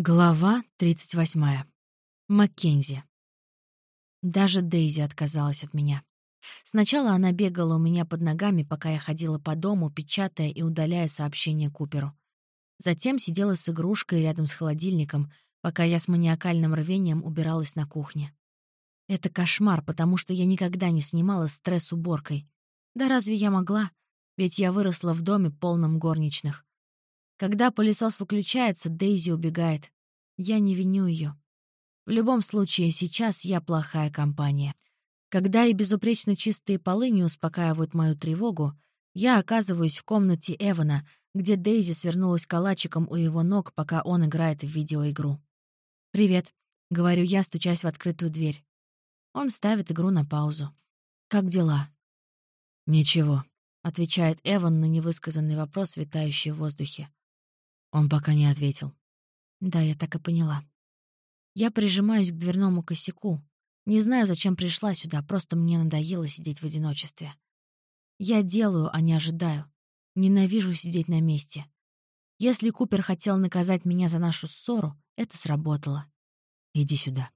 Глава 38. Маккензи. Даже Дейзи отказалась от меня. Сначала она бегала у меня под ногами, пока я ходила по дому, печатая и удаляя сообщения Куперу. Затем сидела с игрушкой рядом с холодильником, пока я с маниакальным рвением убиралась на кухне. Это кошмар, потому что я никогда не снимала стресс уборкой. Да разве я могла? Ведь я выросла в доме, полном горничных. Когда пылесос выключается, Дейзи убегает. Я не виню ее. В любом случае, сейчас я плохая компания. Когда и безупречно чистые полы не успокаивают мою тревогу, я оказываюсь в комнате Эвана, где Дейзи свернулась калачиком у его ног, пока он играет в видеоигру. «Привет», — говорю я, стучась в открытую дверь. Он ставит игру на паузу. «Как дела?» «Ничего», — отвечает Эван на невысказанный вопрос, витающий в воздухе. Он пока не ответил. Да, я так и поняла. Я прижимаюсь к дверному косяку. Не знаю, зачем пришла сюда, просто мне надоело сидеть в одиночестве. Я делаю, а не ожидаю. Ненавижу сидеть на месте. Если Купер хотел наказать меня за нашу ссору, это сработало. Иди сюда.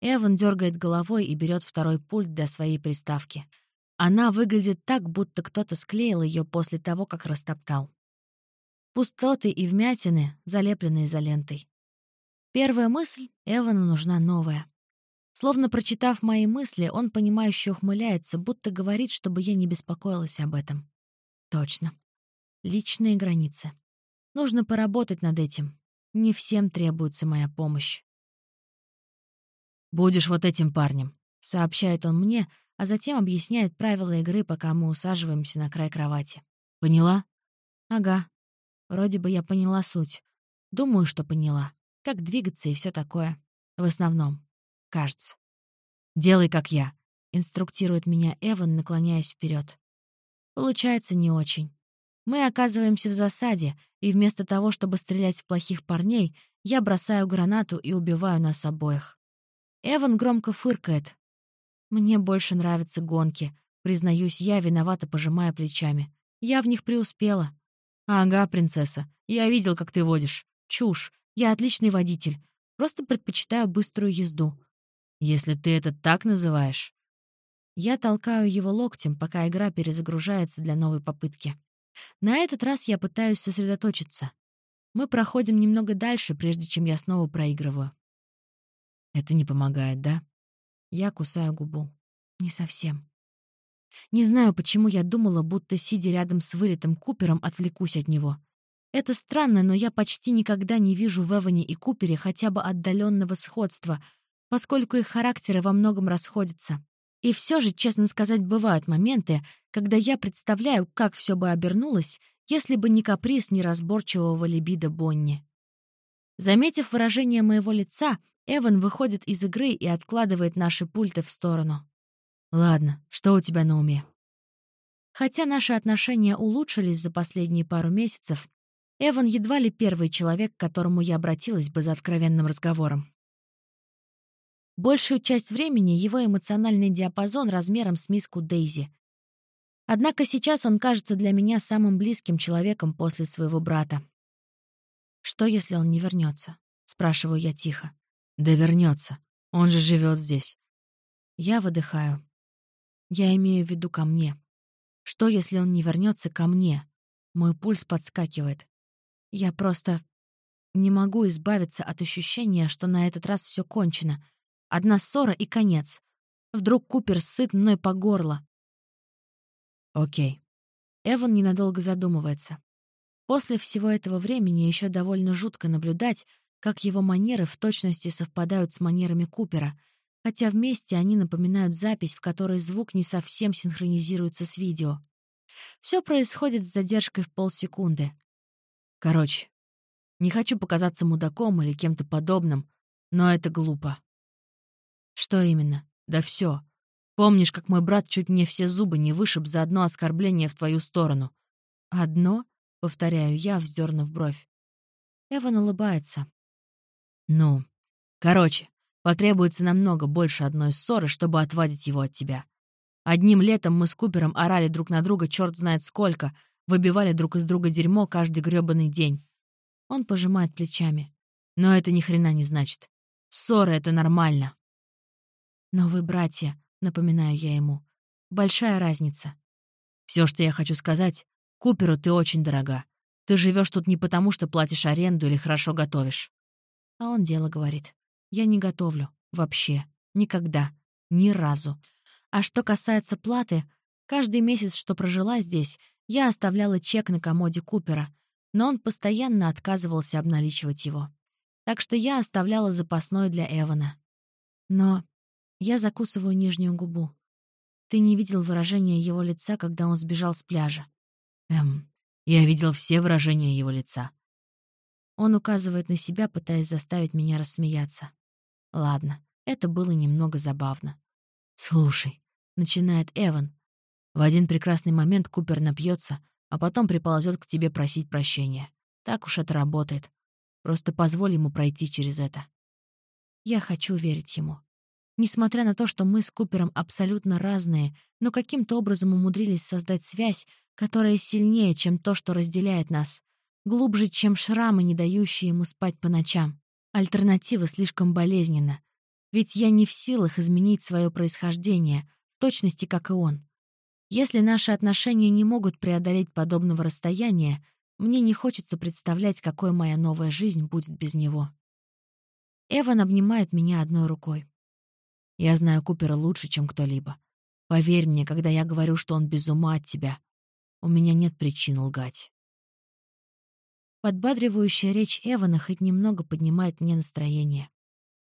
Эван дергает головой и берет второй пульт для своей приставки. Она выглядит так, будто кто-то склеил ее после того, как растоптал. Пустоты и вмятины, залепленные изолентой. Первая мысль — Эвану нужна новая. Словно прочитав мои мысли, он, понимающе ухмыляется, будто говорит, чтобы я не беспокоилась об этом. Точно. Личные границы. Нужно поработать над этим. Не всем требуется моя помощь. «Будешь вот этим парнем», — сообщает он мне, а затем объясняет правила игры, пока мы усаживаемся на край кровати. «Поняла?» «Ага», Вроде бы я поняла суть. Думаю, что поняла. Как двигаться и все такое. В основном. Кажется. «Делай, как я», — инструктирует меня Эван, наклоняясь вперед. Получается не очень. Мы оказываемся в засаде, и вместо того, чтобы стрелять в плохих парней, я бросаю гранату и убиваю нас обоих. Эван громко фыркает. Мне больше нравятся гонки. Признаюсь, я виновата, пожимая плечами. Я в них преуспела. «Ага, принцесса. Я видел, как ты водишь. Чушь. Я отличный водитель. Просто предпочитаю быструю езду». «Если ты это так называешь...» Я толкаю его локтем, пока игра перезагружается для новой попытки. На этот раз я пытаюсь сосредоточиться. Мы проходим немного дальше, прежде чем я снова проигрываю. Это не помогает, да? Я кусаю губу. Не совсем. Не знаю, почему я думала, будто, сидя рядом с вылетым Купером, отвлекусь от него. Это странно, но я почти никогда не вижу в Эване и Купере хотя бы отдаленного сходства, поскольку их характеры во многом расходятся. И все же, честно сказать, бывают моменты, когда я представляю, как все бы обернулось, если бы не каприз неразборчивого либидо Бонни. Заметив выражение моего лица, Эван выходит из игры и откладывает наши пульты в сторону. Ладно, что у тебя на уме? Хотя наши отношения улучшились за последние пару месяцев, Эван едва ли первый человек, к которому я обратилась бы за откровенным разговором. Большую часть времени его эмоциональный диапазон размером с миску Дейзи. Однако сейчас он кажется для меня самым близким человеком после своего брата. «Что, если он не вернется? спрашиваю я тихо. «Да вернется. Он же живет здесь». Я выдыхаю. Я имею в виду ко мне. Что, если он не вернется ко мне? Мой пульс подскакивает. Я просто не могу избавиться от ощущения, что на этот раз все кончено. Одна ссора и конец. Вдруг Купер сыт мной по горло. Окей. Эван ненадолго задумывается. После всего этого времени еще довольно жутко наблюдать, как его манеры в точности совпадают с манерами Купера — хотя вместе они напоминают запись, в которой звук не совсем синхронизируется с видео. Все происходит с задержкой в полсекунды. Короче, не хочу показаться мудаком или кем-то подобным, но это глупо. Что именно? Да все. Помнишь, как мой брат чуть мне все зубы не вышиб за одно оскорбление в твою сторону? Одно? Повторяю я, вздернув бровь. Эван улыбается. Ну, короче, Потребуется намного больше одной ссоры, чтобы отвадить его от тебя. Одним летом мы с Купером орали друг на друга черт знает сколько, выбивали друг из друга дерьмо каждый грёбаный день. Он пожимает плечами. Но это ни хрена не значит. Ссоры — это нормально. Но вы братья, напоминаю я ему. Большая разница. Все, что я хочу сказать, Куперу ты очень дорога. Ты живешь тут не потому, что платишь аренду или хорошо готовишь. А он дело говорит. Я не готовлю. Вообще. Никогда. Ни разу. А что касается платы, каждый месяц, что прожила здесь, я оставляла чек на комоде Купера, но он постоянно отказывался обналичивать его. Так что я оставляла запасной для Эвана. Но я закусываю нижнюю губу. Ты не видел выражения его лица, когда он сбежал с пляжа. Эм, я видел все выражения его лица. Он указывает на себя, пытаясь заставить меня рассмеяться. Ладно, это было немного забавно. «Слушай», — начинает Эван. В один прекрасный момент Купер напьется, а потом приползет к тебе просить прощения. Так уж это работает. Просто позволь ему пройти через это. Я хочу верить ему. Несмотря на то, что мы с Купером абсолютно разные, но каким-то образом умудрились создать связь, которая сильнее, чем то, что разделяет нас, глубже, чем шрамы, не дающие ему спать по ночам. Альтернатива слишком болезненна. Ведь я не в силах изменить свое происхождение, в точности, как и он. Если наши отношения не могут преодолеть подобного расстояния, мне не хочется представлять, какой моя новая жизнь будет без него. Эван обнимает меня одной рукой. Я знаю Купера лучше, чем кто-либо. Поверь мне, когда я говорю, что он без ума от тебя. У меня нет причин лгать. Подбадривающая речь Эвана хоть немного поднимает мне настроение.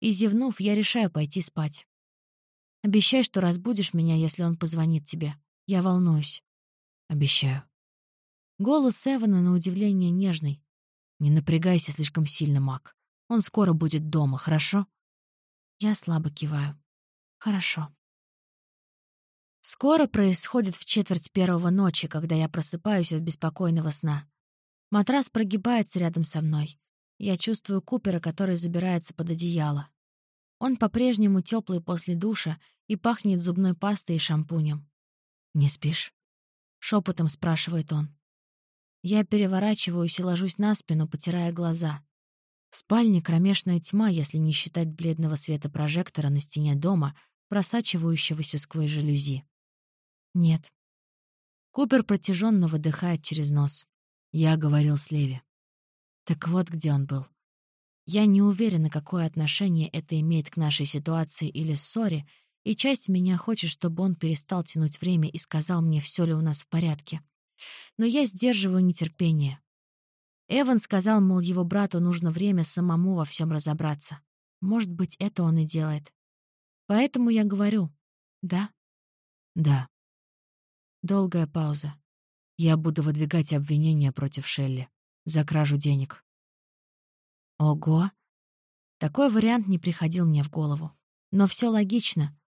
И зевнув, я решаю пойти спать. Обещай, что разбудишь меня, если он позвонит тебе. Я волнуюсь. Обещаю. Голос Эвана на удивление нежный. Не напрягайся слишком сильно, Мак. Он скоро будет дома, хорошо? Я слабо киваю. Хорошо. Скоро происходит в четверть первого ночи, когда я просыпаюсь от беспокойного сна. Матрас прогибается рядом со мной. Я чувствую Купера, который забирается под одеяло. Он по-прежнему теплый после душа и пахнет зубной пастой и шампунем. «Не спишь?» — шепотом спрашивает он. Я переворачиваюсь и ложусь на спину, потирая глаза. В спальне кромешная тьма, если не считать бледного света прожектора на стене дома, просачивающегося сквозь жалюзи. Нет. Купер протяженно выдыхает через нос. Я говорил с Леви. Так вот где он был. Я не уверена, какое отношение это имеет к нашей ситуации или ссоре, и часть меня хочет, чтобы он перестал тянуть время и сказал мне, все ли у нас в порядке. Но я сдерживаю нетерпение. Эван сказал, мол, его брату нужно время самому во всем разобраться. Может быть, это он и делает. Поэтому я говорю «да». «Да». Долгая пауза. Я буду выдвигать обвинения против Шелли за кражу денег. Ого! Такой вариант не приходил мне в голову. Но все логично.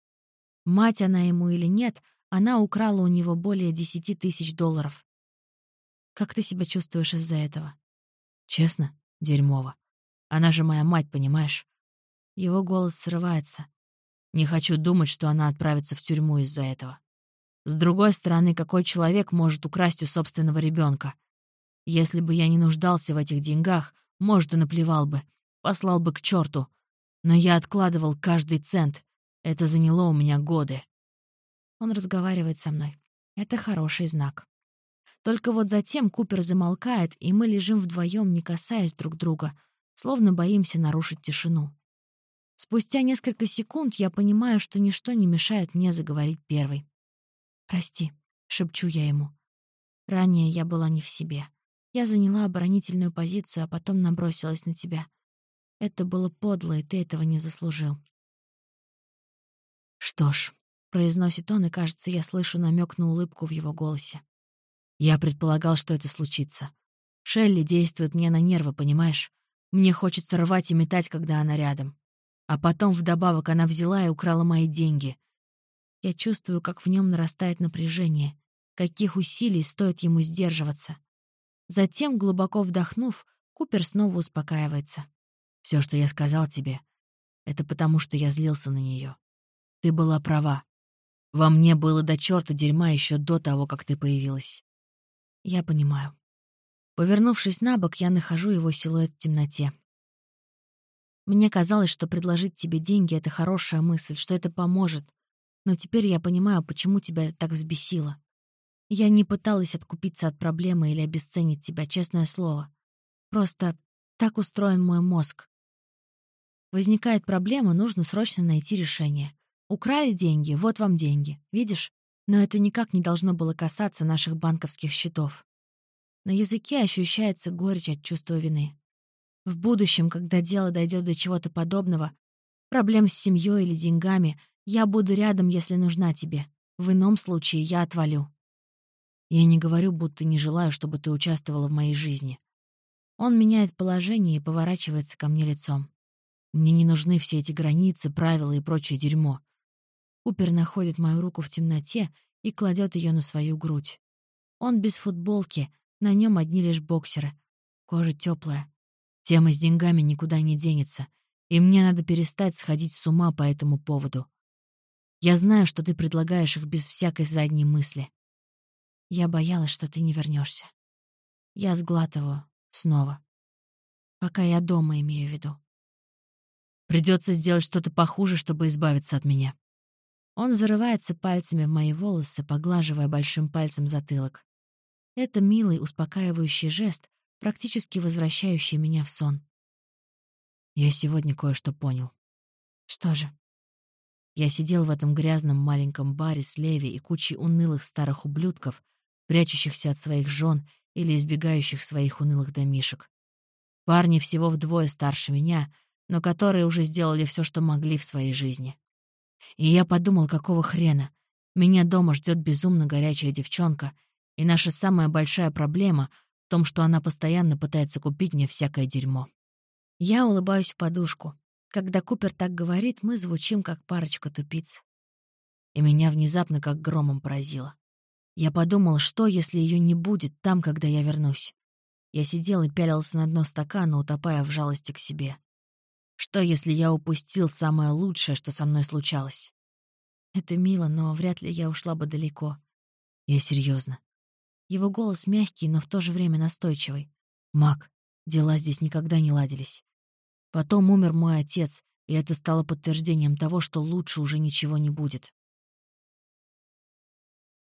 Мать она ему или нет, она украла у него более десяти тысяч долларов. Как ты себя чувствуешь из-за этого? Честно, дерьмово. Она же моя мать, понимаешь? Его голос срывается. Не хочу думать, что она отправится в тюрьму из-за этого. С другой стороны, какой человек может украсть у собственного ребенка? Если бы я не нуждался в этих деньгах, может, и наплевал бы, послал бы к черту. Но я откладывал каждый цент. Это заняло у меня годы. Он разговаривает со мной. Это хороший знак. Только вот затем Купер замолкает, и мы лежим вдвоем, не касаясь друг друга, словно боимся нарушить тишину. Спустя несколько секунд я понимаю, что ничто не мешает мне заговорить первой. «Прости», — шепчу я ему. «Ранее я была не в себе. Я заняла оборонительную позицию, а потом набросилась на тебя. Это было подло, и ты этого не заслужил». «Что ж», — произносит он, и, кажется, я слышу намек на улыбку в его голосе. Я предполагал, что это случится. Шелли действует мне на нервы, понимаешь? Мне хочется рвать и метать, когда она рядом. А потом вдобавок она взяла и украла мои деньги. Я чувствую, как в нем нарастает напряжение, каких усилий стоит ему сдерживаться. Затем, глубоко вдохнув, Купер снова успокаивается. Все, что я сказал тебе, это потому, что я злился на нее. Ты была права. Во мне было до черта дерьма еще до того, как ты появилась. Я понимаю. Повернувшись на бок, я нахожу его силуэт в темноте. Мне казалось, что предложить тебе деньги — это хорошая мысль, что это поможет. Но теперь я понимаю, почему тебя так взбесило. Я не пыталась откупиться от проблемы или обесценить тебя, честное слово. Просто так устроен мой мозг. Возникает проблема, нужно срочно найти решение. Украли деньги, вот вам деньги. Видишь? Но это никак не должно было касаться наших банковских счетов. На языке ощущается горечь от чувства вины. В будущем, когда дело дойдет до чего-то подобного, проблем с семьей или деньгами, я буду рядом, если нужна тебе. В ином случае я отвалю. Я не говорю, будто не желаю, чтобы ты участвовала в моей жизни. Он меняет положение и поворачивается ко мне лицом. Мне не нужны все эти границы, правила и прочее дерьмо. Купер находит мою руку в темноте и кладет ее на свою грудь. Он без футболки, на нем одни лишь боксеры. Кожа теплая. Тема с деньгами никуда не денется, и мне надо перестать сходить с ума по этому поводу. Я знаю, что ты предлагаешь их без всякой задней мысли. Я боялась, что ты не вернешься. Я сглатываю снова. Пока я дома имею в виду. Придется сделать что-то похуже, чтобы избавиться от меня. Он зарывается пальцами в мои волосы, поглаживая большим пальцем затылок. Это милый, успокаивающий жест, практически возвращающий меня в сон. Я сегодня кое-что понял. Что же? Я сидел в этом грязном маленьком баре с Леви и кучей унылых старых ублюдков, прячущихся от своих жен или избегающих своих унылых домишек. Парни всего вдвое старше меня, но которые уже сделали все, что могли в своей жизни. И я подумал, какого хрена. Меня дома ждет безумно горячая девчонка, и наша самая большая проблема в том, что она постоянно пытается купить мне всякое дерьмо. Я улыбаюсь в подушку. Когда Купер так говорит, мы звучим, как парочка тупиц. И меня внезапно как громом поразило. Я подумал, что, если ее не будет там, когда я вернусь. Я сидел и пялился на дно стакана, утопая в жалости к себе. Что, если я упустил самое лучшее, что со мной случалось? Это мило, но вряд ли я ушла бы далеко. Я серьезно. Его голос мягкий, но в то же время настойчивый. Мак, дела здесь никогда не ладились. Потом умер мой отец, и это стало подтверждением того, что лучше уже ничего не будет.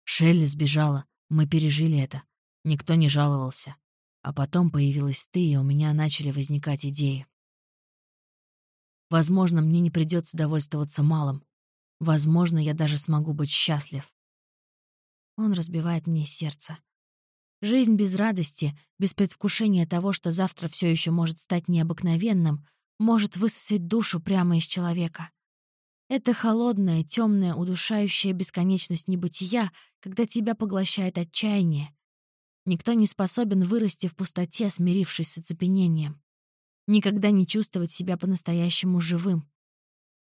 Шелли сбежала, мы пережили это. Никто не жаловался. А потом появилась ты, и у меня начали возникать идеи. Возможно, мне не придется довольствоваться малым. Возможно, я даже смогу быть счастлив. Он разбивает мне сердце. Жизнь без радости, без предвкушения того, что завтра все еще может стать необыкновенным, может высосать душу прямо из человека. Это холодная, темная, удушающая бесконечность небытия, когда тебя поглощает отчаяние. Никто не способен вырасти в пустоте, смирившись с оцепенением никогда не чувствовать себя по-настоящему живым.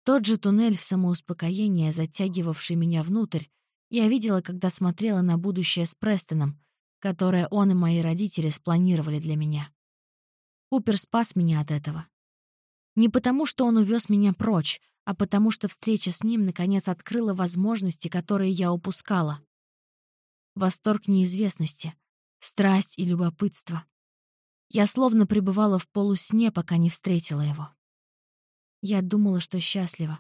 Тот же туннель в самоуспокоение, затягивавший меня внутрь, я видела, когда смотрела на будущее с Престоном, которое он и мои родители спланировали для меня. Купер спас меня от этого. Не потому, что он увез меня прочь, а потому что встреча с ним наконец открыла возможности, которые я упускала. Восторг неизвестности, страсть и любопытство. Я словно пребывала в полусне, пока не встретила его. Я думала, что счастлива.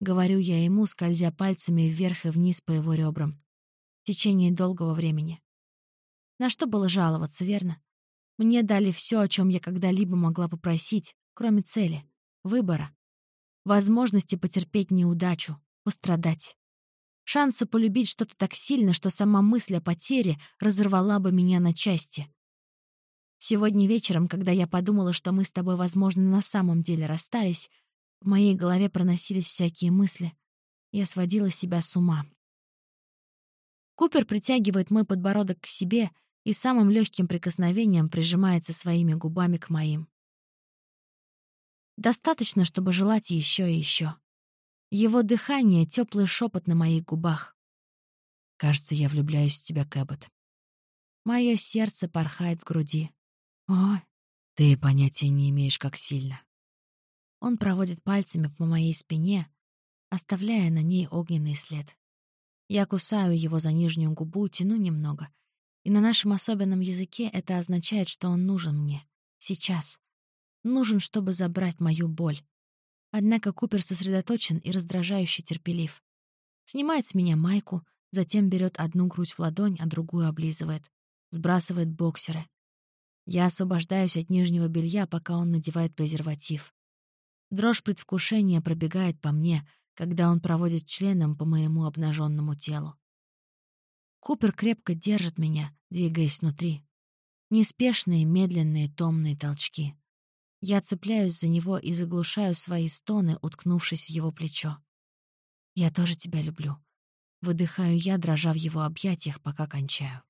Говорю я ему, скользя пальцами вверх и вниз по его ребрам. В течение долгого времени. На что было жаловаться, верно? Мне дали все, о чем я когда-либо могла попросить, кроме цели, выбора, возможности потерпеть неудачу, пострадать. Шанса полюбить что-то так сильно, что сама мысль о потере разорвала бы меня на части. Сегодня вечером, когда я подумала, что мы с тобой, возможно, на самом деле расстались, в моей голове проносились всякие мысли. Я сводила себя с ума. Купер притягивает мой подбородок к себе и самым легким прикосновением прижимается своими губами к моим. Достаточно, чтобы желать еще и еще. Его дыхание — теплый шепот на моих губах. Кажется, я влюбляюсь в тебя, Кэббот. Мое сердце порхает в груди. «О, ты понятия не имеешь, как сильно». Он проводит пальцами по моей спине, оставляя на ней огненный след. Я кусаю его за нижнюю губу, тяну немного. И на нашем особенном языке это означает, что он нужен мне. Сейчас. Нужен, чтобы забрать мою боль. Однако Купер сосредоточен и раздражающе терпелив. Снимает с меня майку, затем берет одну грудь в ладонь, а другую облизывает. Сбрасывает боксеры. Я освобождаюсь от нижнего белья, пока он надевает презерватив. Дрожь предвкушения пробегает по мне, когда он проводит членом по моему обнаженному телу. Купер крепко держит меня, двигаясь внутри. Неспешные, медленные, томные толчки. Я цепляюсь за него и заглушаю свои стоны, уткнувшись в его плечо. «Я тоже тебя люблю». Выдыхаю я, дрожа в его объятиях, пока кончаю.